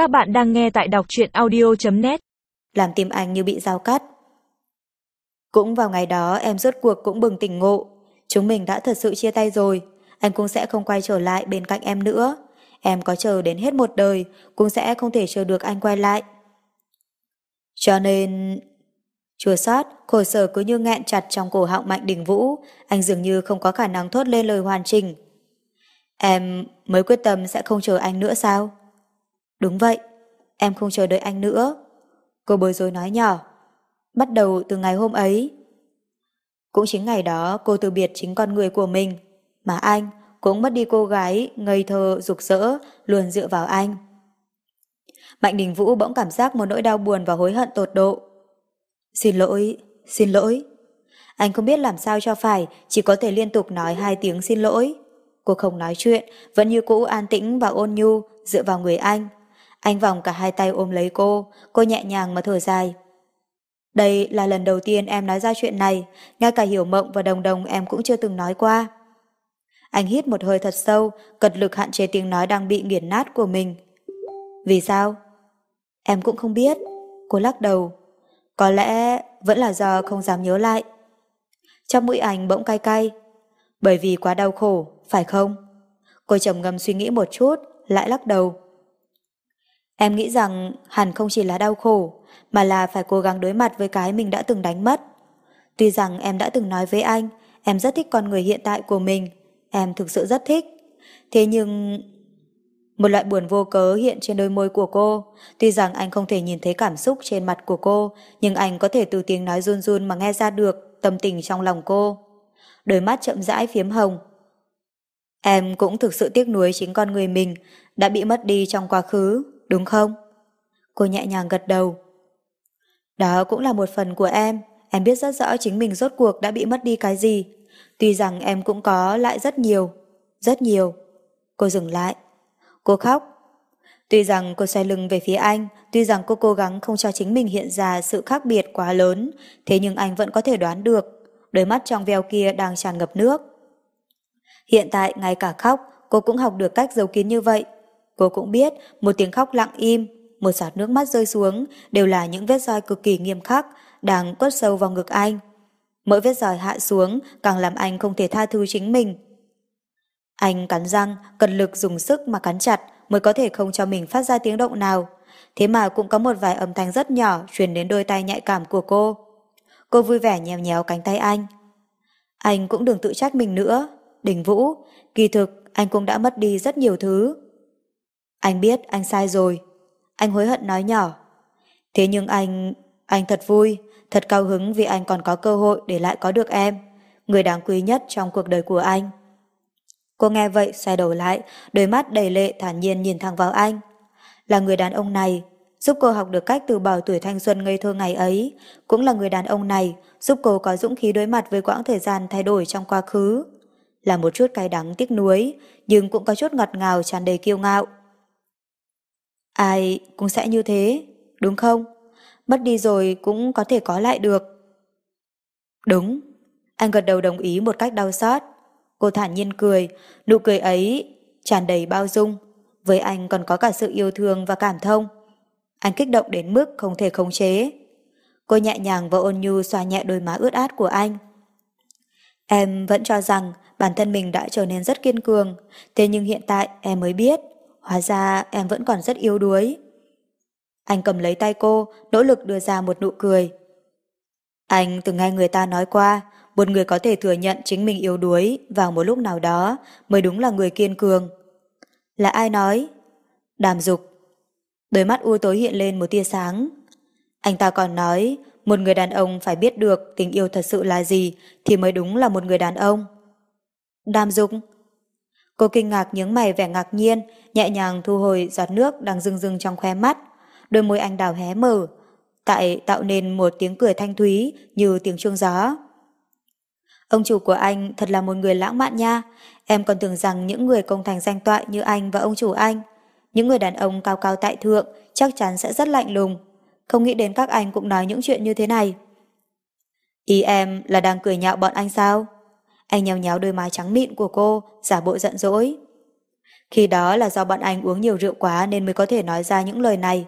Các bạn đang nghe tại đọc truyện audio.net Làm tim anh như bị dao cắt. Cũng vào ngày đó em rốt cuộc cũng bừng tỉnh ngộ. Chúng mình đã thật sự chia tay rồi. Anh cũng sẽ không quay trở lại bên cạnh em nữa. Em có chờ đến hết một đời cũng sẽ không thể chờ được anh quay lại. Cho nên... Chua xót, khổ sở cứ như nghẹn chặt trong cổ họng Mạnh Đình Vũ, anh dường như không có khả năng thốt lên lời hoàn chỉnh. Em mới quyết tâm sẽ không chờ anh nữa sao? Đúng vậy, em không chờ đợi anh nữa. Cô bối rối nói nhỏ. Bắt đầu từ ngày hôm ấy. Cũng chính ngày đó cô từ biệt chính con người của mình, mà anh cũng mất đi cô gái ngây thơ, rục rỡ, luôn dựa vào anh. Mạnh Đình Vũ bỗng cảm giác một nỗi đau buồn và hối hận tột độ. Xin lỗi, xin lỗi. Anh không biết làm sao cho phải, chỉ có thể liên tục nói hai tiếng xin lỗi. Cô không nói chuyện, vẫn như cũ an tĩnh và ôn nhu, dựa vào người anh. Anh vòng cả hai tay ôm lấy cô, cô nhẹ nhàng mà thở dài. Đây là lần đầu tiên em nói ra chuyện này, ngay cả hiểu mộng và đồng đồng em cũng chưa từng nói qua. Anh hít một hơi thật sâu, cật lực hạn chế tiếng nói đang bị nghiền nát của mình. Vì sao? Em cũng không biết. Cô lắc đầu. Có lẽ vẫn là do không dám nhớ lại. Trong mũi anh bỗng cay cay. Bởi vì quá đau khổ, phải không? Cô chồng ngầm suy nghĩ một chút, lại lắc đầu. Em nghĩ rằng hẳn không chỉ là đau khổ, mà là phải cố gắng đối mặt với cái mình đã từng đánh mất. Tuy rằng em đã từng nói với anh, em rất thích con người hiện tại của mình, em thực sự rất thích. Thế nhưng... Một loại buồn vô cớ hiện trên đôi môi của cô. Tuy rằng anh không thể nhìn thấy cảm xúc trên mặt của cô, nhưng anh có thể từ tiếng nói run run mà nghe ra được tâm tình trong lòng cô. Đôi mắt chậm rãi phiếm hồng. Em cũng thực sự tiếc nuối chính con người mình đã bị mất đi trong quá khứ, đúng không? Cô nhẹ nhàng gật đầu. Đó cũng là một phần của em, em biết rất rõ chính mình rốt cuộc đã bị mất đi cái gì. Tuy rằng em cũng có lại rất nhiều, rất nhiều. Cô dừng lại. Cô khóc. Tuy rằng cô xoay lưng về phía anh, tuy rằng cô cố gắng không cho chính mình hiện ra sự khác biệt quá lớn, thế nhưng anh vẫn có thể đoán được, đôi mắt trong veo kia đang tràn ngập nước. Hiện tại ngay cả khóc, cô cũng học được cách giấu kín như vậy. Cô cũng biết một tiếng khóc lặng im, một giọt nước mắt rơi xuống đều là những vết roi cực kỳ nghiêm khắc đang quất sâu vào ngực anh. Mỗi vết roi hạ xuống càng làm anh không thể tha thứ chính mình. Anh cắn răng, cần lực dùng sức mà cắn chặt mới có thể không cho mình phát ra tiếng động nào. Thế mà cũng có một vài âm thanh rất nhỏ truyền đến đôi tay nhạy cảm của cô. Cô vui vẻ nhéo nhéo cánh tay anh. Anh cũng đừng tự trách mình nữa. Đình Vũ, kỳ thực anh cũng đã mất đi rất nhiều thứ. Anh biết anh sai rồi. Anh hối hận nói nhỏ. Thế nhưng anh... anh thật vui, thật cao hứng vì anh còn có cơ hội để lại có được em, người đáng quý nhất trong cuộc đời của anh. Cô nghe vậy xoay đầu lại, đôi mắt đầy lệ thản nhiên nhìn thẳng vào anh. Là người đàn ông này, giúp cô học được cách từ bỏ tuổi thanh xuân ngây thơ ngày ấy, cũng là người đàn ông này giúp cô có dũng khí đối mặt với quãng thời gian thay đổi trong quá khứ. Là một chút cay đắng tiếc nuối, nhưng cũng có chút ngọt ngào tràn đầy kiêu ngạo. Ai cũng sẽ như thế, đúng không? Mất đi rồi cũng có thể có lại được. Đúng, anh gật đầu đồng ý một cách đau xót. Cô thản nhiên cười, nụ cười ấy tràn đầy bao dung. Với anh còn có cả sự yêu thương và cảm thông. Anh kích động đến mức không thể khống chế. Cô nhẹ nhàng và ôn nhu xoa nhẹ đôi má ướt át của anh. Em vẫn cho rằng bản thân mình đã trở nên rất kiên cường, thế nhưng hiện tại em mới biết, hóa ra em vẫn còn rất yếu đuối. Anh cầm lấy tay cô, nỗ lực đưa ra một nụ cười. Anh từng nghe người ta nói qua, một người có thể thừa nhận chính mình yếu đuối vào một lúc nào đó mới đúng là người kiên cường. Là ai nói? Đàm dục. Đôi mắt u tối hiện lên một tia sáng. Anh ta còn nói, một người đàn ông phải biết được tình yêu thật sự là gì thì mới đúng là một người đàn ông. Đàm dục. Cô kinh ngạc nhướng mày vẻ ngạc nhiên, nhẹ nhàng thu hồi giọt nước đang rưng rưng trong khóe mắt. Đôi môi anh đào hé mở, tại tạo nên một tiếng cười thanh thúy như tiếng chuông gió. Ông chủ của anh thật là một người lãng mạn nha. Em còn tưởng rằng những người công thành danh toại như anh và ông chủ anh, những người đàn ông cao cao tại thượng chắc chắn sẽ rất lạnh lùng. Không nghĩ đến các anh cũng nói những chuyện như thế này. Ý em là đang cười nhạo bọn anh sao? Anh nhéo nhéo đôi má trắng mịn của cô, giả bộ giận dỗi. Khi đó là do bọn anh uống nhiều rượu quá nên mới có thể nói ra những lời này.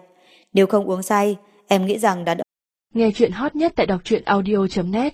Nếu không uống say, em nghĩ rằng đã Nghe chuyện hot nhất tại đọc truyện audio.net